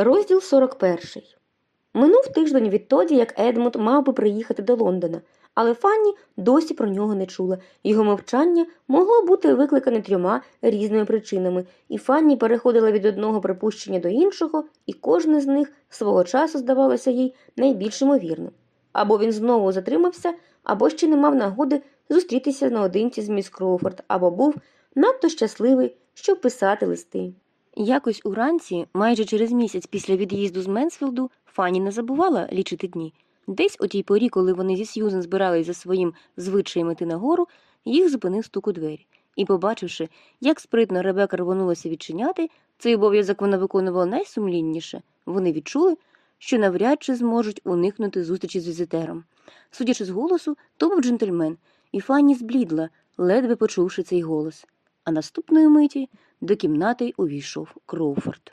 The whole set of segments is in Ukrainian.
Розділ 41. Минув тиждень відтоді, як Едмунд мав би приїхати до Лондона, але Фанні досі про нього не чула. Його мовчання могло бути викликане трьома різними причинами, і Фанні переходила від одного припущення до іншого, і кожне з них свого часу здавалося їй найбільш ймовірним. Або він знову затримався, або ще не мав нагоди зустрітися наодинці з міс Кроуфорд, або був надто щасливий, щоб писати листи. Якось уранці, майже через місяць після від'їзду з Менсфілду, Фанні не забувала лічити дні. Десь у тій порі, коли вони зі Сьюзен збирались за своїм звичаєм іти нагору, їх зупинив стук у двері. І, побачивши, як спритно Ребека рвонулася відчиняти, цей обов'язок вона виконувала найсумлінніше. Вони відчули, що навряд чи зможуть уникнути зустрічі з візитером. Судячи з голосу, то був джентльмен, і Фанні зблідла, ледве почувши цей голос. А наступної миті до кімнати увійшов Кроуфорд.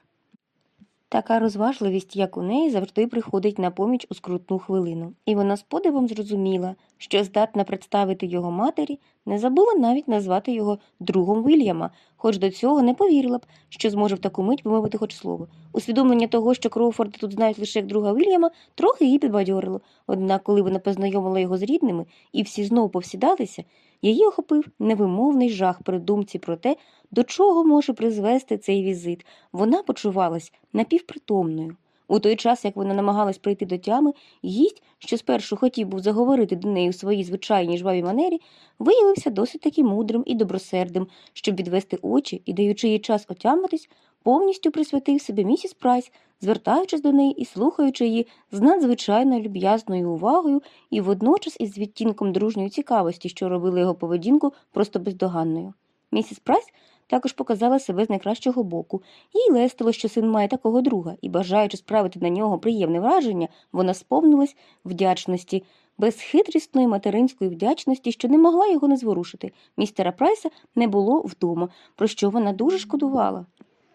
Така розважливість, як у неї, завжди приходить на поміч у скрутну хвилину, і вона з подивом зрозуміла, що здатна представити його матері, не забула навіть назвати його другом Вільяма, хоч до цього не повірила б, що зможе в таку мить вимовити хоч слово. Усвідомлення того, що Кроуфорда тут знають лише як друга Вільяма, трохи її підбадьорило. Однак, коли вона познайомила його з рідними і всі знову повсідалися, її охопив невимовний жах при думці про те, до чого може призвести цей візит. Вона почувалась напівпритомною. У той час, як вона намагалась прийти до тями, гість, що спершу хотів був заговорити до неї у своїй звичайній жвавій манері, виявився досить таки мудрим і добросердим, щоб відвести очі і, даючи їй час отямитись, повністю присвятив себе місіс Прайс, звертаючись до неї і слухаючи її з надзвичайно люб'язною увагою і водночас із відтінком дружньої цікавості, що робили його поведінку просто бездоганною. Місіс Прайс також показала себе з найкращого боку. Їй лестило, що син має такого друга, і, бажаючи справити на нього приємне враження, вона сповнилась вдячності, безхитрісної материнської вдячності, що не могла його не зворушити. Містера Прайса не було вдома, про що вона дуже шкодувала.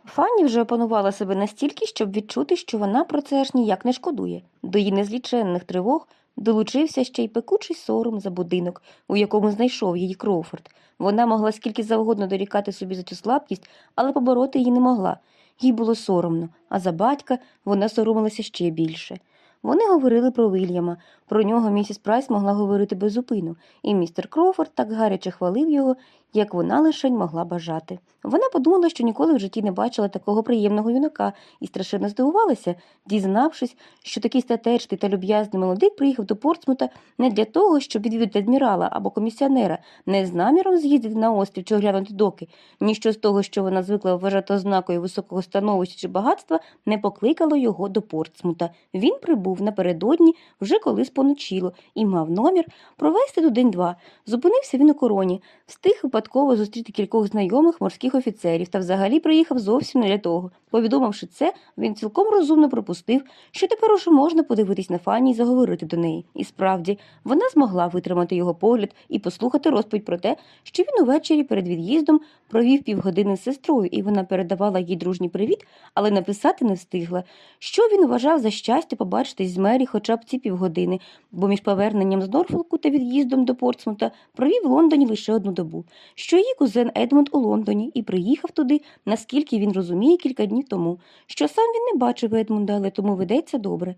Фанні вже опанувала себе настільки, щоб відчути, що вона про це аж ніяк не шкодує. До її незліченних тривог долучився ще й пекучий сором за будинок, у якому знайшов її Кроуфорд. Вона могла скільки завгодно дорікати собі за цю слабкість, але побороти її не могла. Їй було соромно, а за батька вона соромилася ще більше. Вони говорили про Вільяма, про нього місіс Прайс могла говорити без зупину, і містер Кроуфорд так гаряче хвалив його, як вона лишень могла бажати. Вона подумала, що ніколи в житті не бачила такого приємного юнака, і страшенно здивувалася, дізнавшись, що такий статечний та люб'язний молодик приїхав до Портсмута не для того, щоб відвідати адмірала або комісіонера, не з наміром з'їздити на острів чи оглянути доки. Ніщо з того, що вона звикла вважати ознакою високого становища чи багатства, не покликало його до Портсмута. Він прибув напередодні, вже коли споночило, і мав номір провести тут день-два. Зупинився він у короні, встиг випадково зустріти кількох знайомих морських офіцерів та взагалі приїхав зовсім не для того. Повідомивши це, він цілком розумно пропустив, що тепер уже можна подивитись на Фанні і заговорити до неї. І справді, вона змогла витримати його погляд і послухати розповідь про те, що він увечері перед від'їздом провів півгодини з сестрою, і вона передавала їй дружній привіт, але написати не встигла. Що він вважав за щастя побачитись з Мері хоча б ці півгодини, бо між поверненням з Норфолку та від'їздом до Портсмута провів в Лондоні лише одну добу, що її кузен Едмунд у Лондоні і приїхав туди, наскільки він розуміє, кілька днів тому, що сам він не бачив Едмунда, але тому ведеться добре.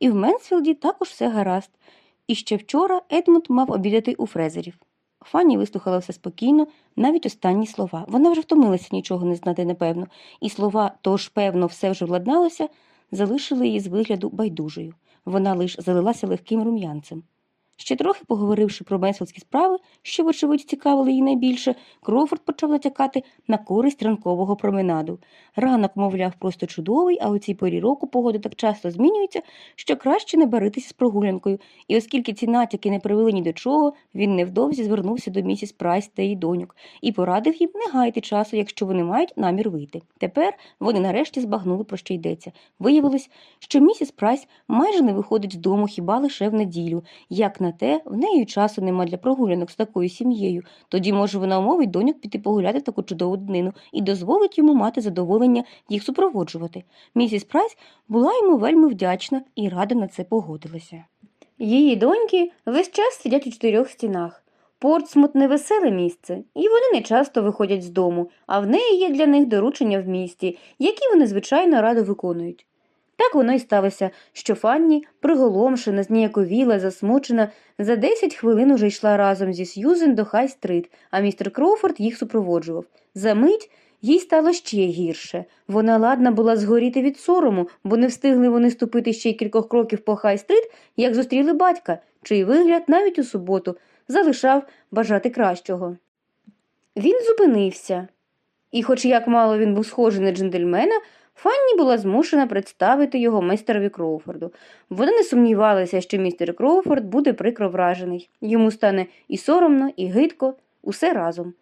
І в Менсфілді також все гаразд. І ще вчора Едмунд мав обідати у Фрезерів. Фанні вислухала все спокійно, навіть останні слова. Вона вже втомилася нічого не знати, напевно, і слова тож, певно, все вже владналося, залишили її з вигляду байдужою. Вона лиш залилася легким рум'янцем. Ще трохи поговоривши про менсфілдські справи, що, вочевидь, цікавили її найбільше, Кроуфорд почав натякати на користь ранкового променаду. Ранок, мовляв, просто чудовий, а у цій порі року погода так часто змінюється, що краще не баритися з прогулянкою, і оскільки ці натяки не привели ні до чого, він невдовзі звернувся до місіс Прайс та її доньок і порадив їм не гаяти часу, якщо вони мають намір вийти. Тепер вони нарешті збагнули, про що йдеться. Виявилось, що місіс Прайс майже не виходить з дому хіба лише в неділю. Як на те, в неї часу нема для прогулянок з такою сім'єю. Тоді, може, вона умовить доньок піти погуляти в таку чудову днину і дозволить йому мати задоволення їх супроводжувати. Місіс Прайс була йому вельми вдячна і рада на це погодилася. Її доньки весь час сидять у чотирьох стінах. Портсмут невеселе місце, і вони не часто виходять з дому, а в неї є для них доручення в місті, які вони, звичайно, радо виконують. Так воно й сталося, що Фанні, приголомшена, зніяковіла, засмучена, за 10 хвилин уже йшла разом зі Сьюзен до Хай-стрит, а містер Кроуфорд їх супроводжував. За мить їй стало ще гірше. Вона ладна була згоріти від сорому, бо не встигли вони ступити ще й кількох кроків по Хай-стрит, як зустріли батька, чий вигляд навіть у суботу залишав бажати кращого. Він зупинився, і, хоч як мало він був схожий на джентльмена, Фанні була змушена представити його майстерові Кроуфорду. Вона не сумнівалася, що містер Кроуфорд буде прикро вражений. Йому стане і соромно, і гидко, усе разом.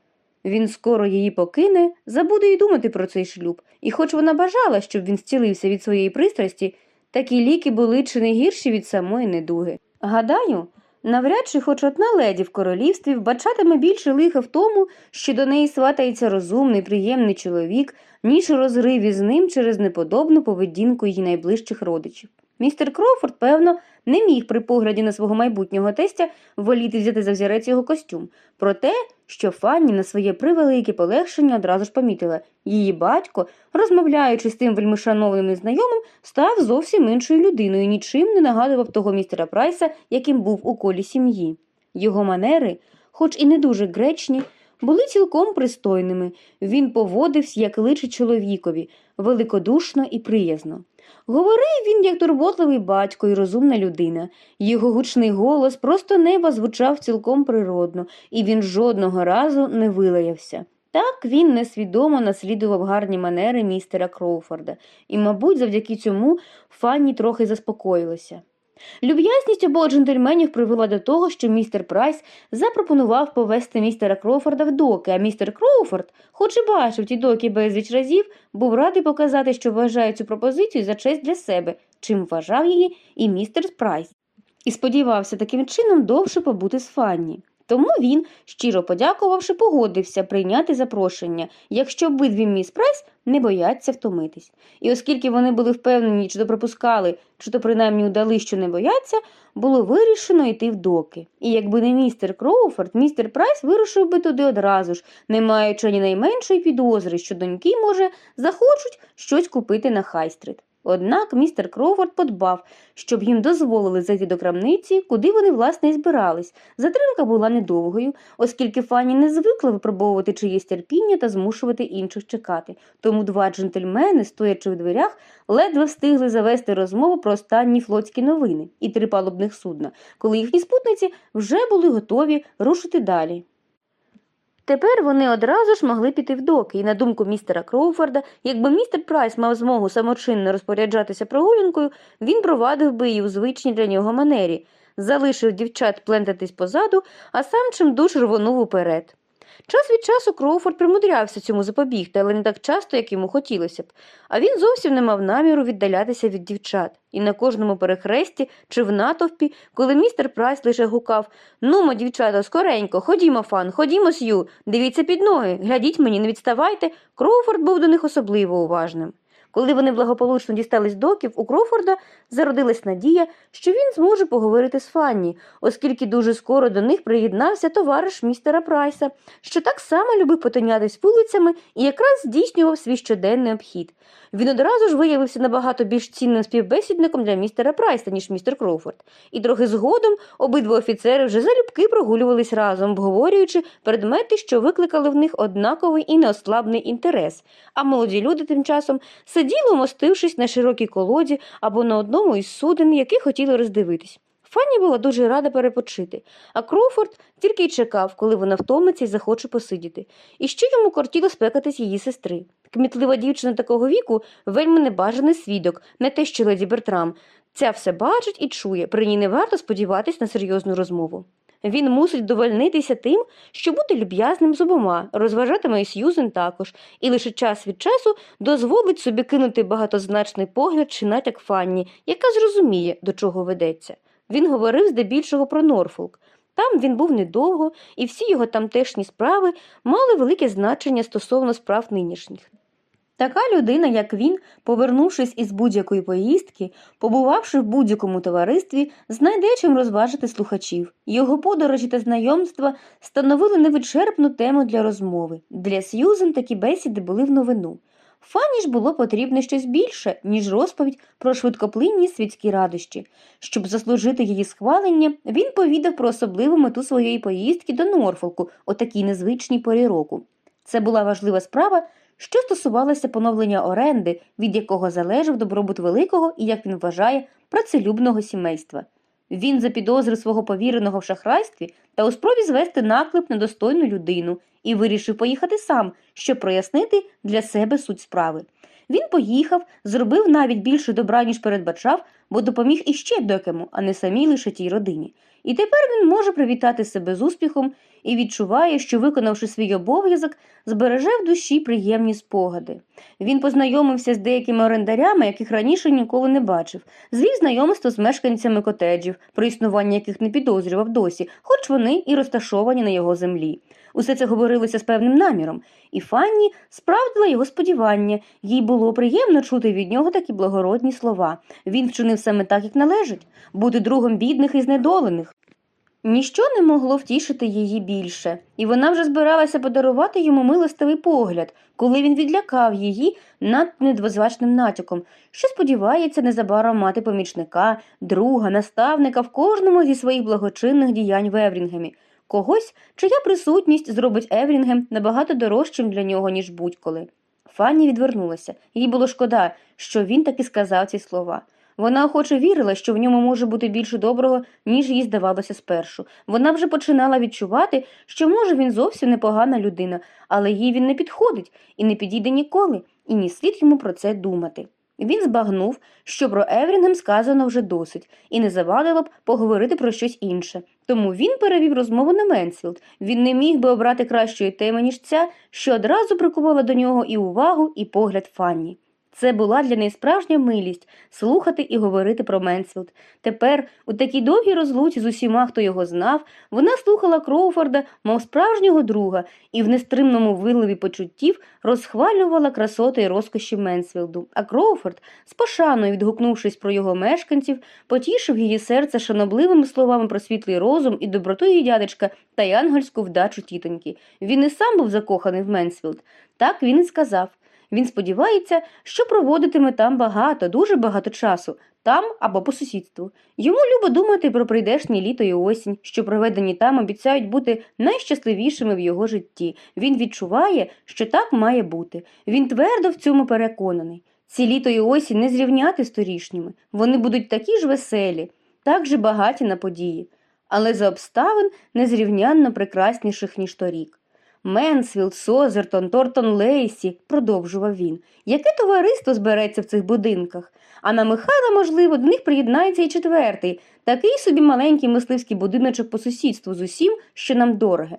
Він скоро її покине, забуде й думати про цей шлюб, і хоч вона бажала, щоб він зцілився від своєї пристрасті, такі ліки були чи не гірші від самої недуги. Гадаю, навряд чи хоч одна леді в королівстві вбачатиме більше лиха в тому, що до неї сватається розумний, приємний чоловік, ніж у розриві з ним через неподобну поведінку її найближчих родичів. Містер Кроуфорд, певно, не міг при погляді на свого майбутнього тестя воліти взяти за взірець його костюм. Проте, що Фанні на своє превелике полегшення одразу ж помітила, її батько, розмовляючи з тим вельмишановним незнайомим, став зовсім іншою людиною, нічим не нагадував того містера Прайса, яким був у колі сім'ї. Його манери, хоч і не дуже гречні, були цілком пристойними. Він поводився, як личить чоловікові, великодушно і приязно. Говорив він, як турботливий батько і розумна людина. Його гучний голос просто неба звучав цілком природно, і він жодного разу не вилаявся. Так він несвідомо наслідував гарні манери містера Кроуфорда, і, мабуть, завдяки цьому Фанні трохи заспокоїлася. Люб'язність обох джентльменів привела до того, що містер Прайс запропонував повести містера Кроуфорда в доки, а містер Кроуфорд, хоч і бачив ті доки безліч разів, був радий показати, що вважає цю пропозицію за честь для себе, чим вважав її і містер Прайс, і сподівався таким чином довше побути з Фанні. Тому він, щиро подякувавши, погодився прийняти запрошення, якщо обидві міс Прайс не бояться втомитись. І оскільки вони були впевнені, чи то пропускали, чи то принаймні удали, що не бояться, було вирішено йти в доки. І якби не містер Кроуфорд, містер Прайс вирушив би туди одразу ж, не маючи ні найменшої підозри, що доньки, може, захочуть щось купити на Хайстрит. Однак містер Кроуфорд подбав, щоб їм дозволили зайти до крамниці, куди вони, власне, і збирались. Затримка була недовгою, оскільки Фанні не звикла випробовувати чиєсь терпіння та змушувати інших чекати. Тому два джентльмени, стоячи в дверях, ледве встигли завести розмову про останні флотські новини і три палубних судна, коли їхні спутниці вже були готові рушити далі. Тепер вони одразу ж могли піти в доки, і на думку містера Кроуфорда, якби містер Прайс мав змогу самочинно розпоряджатися прогулянкою, він провадив би її у звичній для нього манері, залишив дівчат плентатись позаду, а сам чимдуж рвонув уперед. Час від часу Кроуфорд примудрявся цьому запобігти, але не так часто, як йому хотілося б, а він зовсім не мав наміру віддалятися від дівчат. І на кожному перехресті чи в натовпі, коли містер Прайс лише гукав Нумо, дівчата, скоренько, ходімо, фан, ходімо, сью, дивіться під ноги, глядіть мені, не відставайте. Кроуфорд був до них особливо уважним. Коли вони благополучно дістались доків, у Крофорда зародилась надія, що він зможе поговорити з Фанні, оскільки дуже скоро до них приєднався товариш містера Прайса, що так само любив потинятись вулицями і якраз здійснював свій щоденний обхід. Він одразу ж виявився набагато більш цінним співбесідником для містера Прайса, ніж містер Кроуфорд. І трохи згодом обидва офіцери вже залюбки прогулювались разом, обговорюючи предмети, що викликали в них однаковий і неослабний інтерес. А молоді люди тим часом сиділи, мостившись на широкій колоді або на одному із суден, які хотіли роздивитись. Фанні була дуже рада перепочити, а Кроуфорд тільки й чекав, коли вона втомиться і захоче посидіти. І ще йому кортіло спекатись її сестри. Кмітлива дівчина такого віку вельми небажаний свідок, не те, що леді Бертрам. Ця все бачить і чує, при ній не варто сподіватись на серйозну розмову. Він мусить довольнитися тим, що бути люб'язним з обома, розважатиме і Сьюзен також, і лише час від часу дозволить собі кинути багатозначний погляд чи натяк Фанні, яка зрозуміє, до чого ведеться. Він говорив здебільшого про Норфолк. Там він був недовго, і всі його тамтешні справи мали велике значення стосовно справ нинішніх. Така людина, як він, повернувшись із будь-якої поїздки, побувавши в будь-якому товаристві, знайде чим розважити слухачів. Його подорожі та знайомства становили невичерпну тему для розмови. Для Сьюзен такі бесіди були в новину. Фані ж було потрібно щось більше, ніж розповідь про швидкоплинні світські радощі. Щоб заслужити її схвалення, він повідав про особливу мету своєї поїздки до Норфолку о такій незвичній порі року. Це була важлива справа, що стосувалася поновлення оренди, від якого залежав добробут великого і, як він вважає, працелюбного сімейства. Він запідозрив свого повіреного в шахрайстві та у спробі звести наклеп на достойну людину і вирішив поїхати сам, щоб прояснити для себе суть справи. Він поїхав, зробив навіть більше добра, ніж передбачав, бо допоміг іще декому, а не самій лише тій родині. І тепер він може привітати себе з успіхом і відчуває, що, виконавши свій обов'язок, збереже в душі приємні спогади. Він познайомився з деякими орендарями, яких раніше ніколи не бачив, звів знайомство з мешканцями котеджів, про існування яких не підозрював досі, хоч вони і розташовані на його землі. Усе це говорилося з певним наміром, і Фанні справдила його сподівання, їй було приємно чути від нього такі благородні слова. Він вчинив саме так, як належить, бути другом бідних і знедолених. Ніщо не могло втішити її більше, і вона вже збиралася подарувати йому милостивий погляд, коли він відлякав її над недвозвачним натяком, що сподівається незабаром мати помічника, друга, наставника в кожному зі своїх благочинних діянь в Еврінгемі, когось, чия присутність зробить Еврінгем набагато дорожчим для нього, ніж будь-коли. Фанні відвернулася, їй було шкода, що він таки сказав ці слова. Вона охоче вірила, що в ньому може бути більше доброго, ніж їй здавалося спершу. Вона вже починала відчувати, що, може, він зовсім непогана людина, але їй він не підходить і не підійде ніколи, і не слід йому про це думати. Він збагнув, що про Еврінгем сказано вже досить, і не завадило б поговорити про щось інше. Тому він перевів розмову на Менсфілд. Він не міг би обрати кращої теми, ніж ця, що одразу прикувала до нього і увагу, і погляд Фанні. Це була для неї справжня милість слухати і говорити про Менсфілд. Тепер, у такій довгій розлуці з усіма, хто його знав, вона слухала Кроуфорда, мов справжнього друга, і в нестримному виливі почуттів розхвалювала красоти й розкоші Менсфілду. А Кроуфорд, з пошаною відгукнувшись про його мешканців, потішив її серце шанобливими словами про світлий розум і доброту її дядечка та й ангельську вдачу тітоньки. Він і сам був закоханий в Менсфілд. Так він і сказав. Він сподівається, що проводитиме там багато, дуже багато часу, там або по сусідству. Йому любо думати про прийдешнє літо і осінь, що проведені там обіцяють бути найщасливішими в його житті. Він відчуває, що так має бути. Він твердо в цьому переконаний. Ці літо і осінь не зрівняти з торішніми. Вони будуть такі ж веселі, так же багаті на події, але за обставин незрівнянно прекрасніших, ніж торік. Менсфілд, Созертон, Тортон Лейсі, продовжував він. Яке товариство збереться в цих будинках? А на Михайла, можливо, до них приєднається і четвертий, такий собі маленький мисливський будиночок по сусідству з усім, що нам дороге.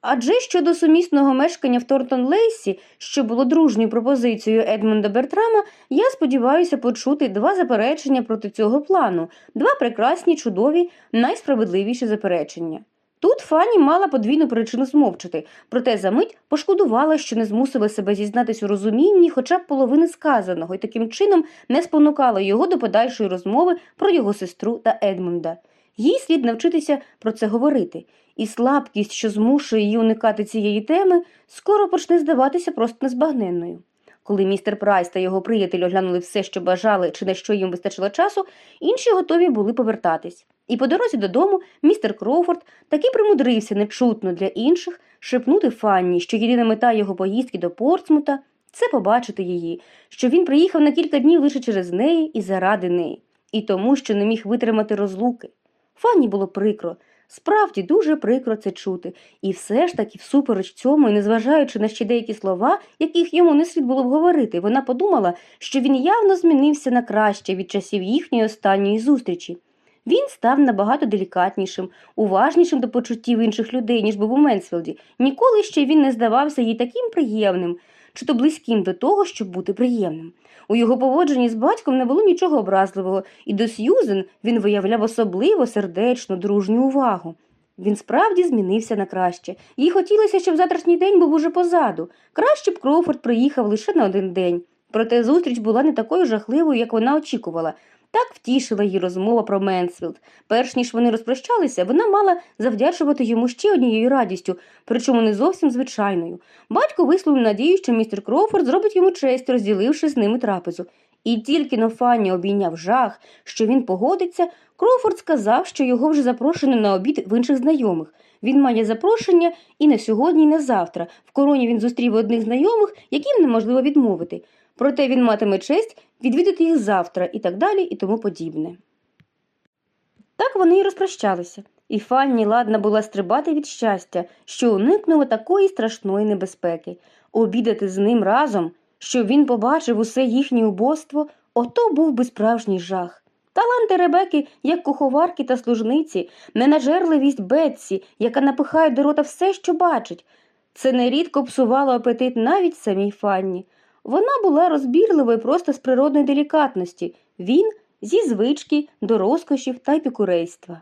Адже щодо сумісного мешкання в Тортон Лейсі, що було дружньою пропозицією Едмунда Бертрама, я сподіваюся почути два заперечення проти цього плану, два прекрасні, чудові, найсправедливіші заперечення. Тут Фанні мала подвійну причину змовчати, проте за мить пошкодувала, що не змусила себе зізнатись у розумінні хоча б половини сказаного і таким чином не спонукала його до подальшої розмови про його сестру та Едмунда. Їй слід навчитися про це говорити, і слабкість, що змушує її уникати цієї теми, скоро почне здаватися просто незбагненною. Коли містер Прайс та його приятель оглянули все, що бажали чи на що їм вистачило часу, інші готові були повертатись. І по дорозі додому містер Кроуфорд таки примудрився нечутно для інших шепнути Фанні, що єдина мета його поїздки до Портсмута це побачити її, що він приїхав на кілька днів лише через неї і заради неї, і тому, що не міг витримати розлуки. Фанні було прикро. Справді дуже прикро це чути, і все ж таки, всупереч цьому, і незважаючи на ще деякі слова, яких йому не слід було б говорити, вона подумала, що він явно змінився на краще від часів їхньої останньої зустрічі. Він став набагато делікатнішим, уважнішим до почуттів інших людей, ніж був у Менсфілді. Ніколи ще він не здавався їй таким приємним, чи то близьким до того, щоб бути приємним. У його поводженні з батьком не було нічого образливого, і до Сьюзен він виявляв особливо сердечну, дружню увагу. Він справді змінився на краще. Їй хотілося, щоб завтрашній день був уже позаду. Краще б Кроуфорд приїхав лише на один день. Проте зустріч була не такою жахливою, як вона очікувала. Так втішила її розмова про Менсфілд. Перш ніж вони розпрощалися, вона мала завдячувати йому ще однією радістю, причому не зовсім звичайною. Батько висловив надію, що містер Кроуфорд зробить йому честь, розділивши з ними трапезу. І тільки-но Фанні обійняв жах, що він погодиться, Кроуфорд сказав, що його вже запрошено на обід в інших знайомих. Він має запрошення і на сьогодні, і на завтра. В короні він зустрів одних знайомих, яким неможливо відмовити. Проте він матиме честь відвідати їх завтра і так далі, і тому подібне. Так вони й розпрощалися, і Фанні ладна була стрибати від щастя, що уникнула такої страшної небезпеки. Обідати з ним разом, щоб він побачив усе їхнє убоство, ото був би справжній жах. Таланти Ребеки, як куховарки та служниці, ненажерливість Бетсі, яка напихає до рота все, що бачить. Це нерідко псувало апетит навіть самій Фанні. Вона була розбірливою просто з природної делікатності, він зі звички до розкошів та епікурейства.